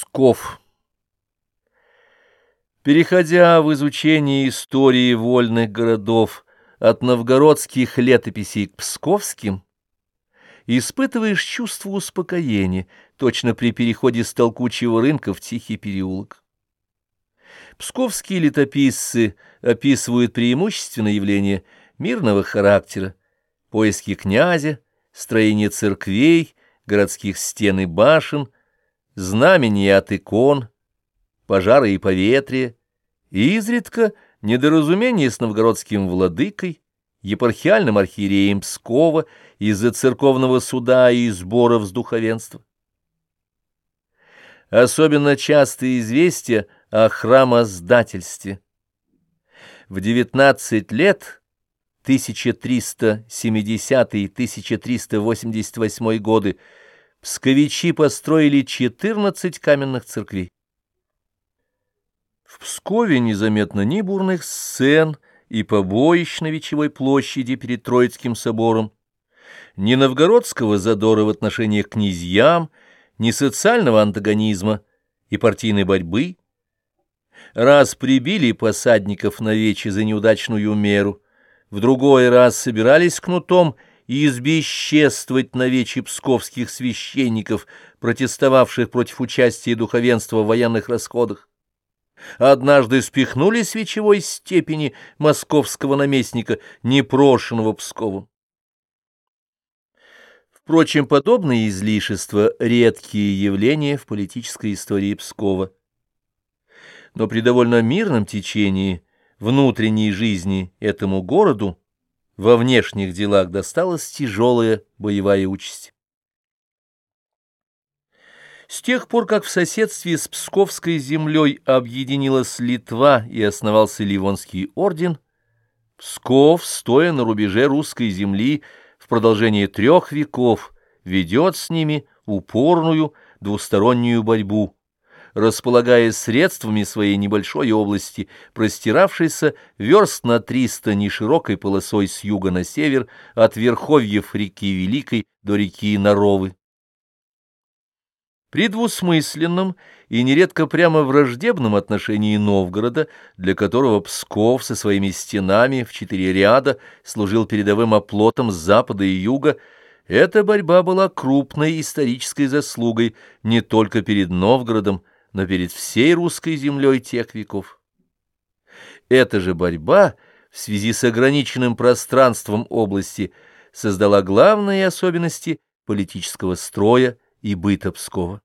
Псков Переходя в изучение истории вольных городов от новгородских летописей к псковским, испытываешь чувство успокоения, точно при переходе с толкучего рынка в тихий переулок. Псковские летописцы описывают преимущественно явления мирного характера, поиски князя, строение церквей, городских стен и башен – знамения от икон, пожары и поветрия, и изредка недоразумение с новгородским владыкой, епархиальным архиереем Пскова из-за церковного суда и сборов с духовенства. Особенно часто известия о храмоздательстве. В 19 лет 1370-1388 годы псковичи построили 14 каменных церквей. В Пскове незаметно ни бурных сцен и побоищ на Вечевой площади перед Троицким собором, ни новгородского задора в отношениях к князьям, ни социального антагонизма и партийной борьбы. Раз прибили посадников на вече за неудачную меру, в другой раз собирались кнутом – и избесчествовать навечи псковских священников, протестовавших против участия духовенства в военных расходах. Однажды спихнули с вечевой степени московского наместника, непрошенного Псковом. Впрочем, подобные излишества — редкие явления в политической истории Пскова. Но при довольно мирном течении внутренней жизни этому городу во внешних делах досталась тяжелая боевая участь. С тех пор, как в соседстве с Псковской землей объединилась Литва и основался Ливонский орден, Псков, стоя на рубеже русской земли в продолжении трех веков, ведет с ними упорную двустороннюю борьбу, располагая средствами своей небольшой области, простиравшейся верст на триста неширокой полосой с юга на север, от верховьев реки Великой до реки Наровы. При двусмысленном и нередко прямо враждебном отношении Новгорода, для которого Псков со своими стенами в четыре ряда служил передовым оплотом с запада и юга, эта борьба была крупной исторической заслугой не только перед Новгородом, но перед всей русской землей тех веков. Эта же борьба в связи с ограниченным пространством области создала главные особенности политического строя и быта Пскова.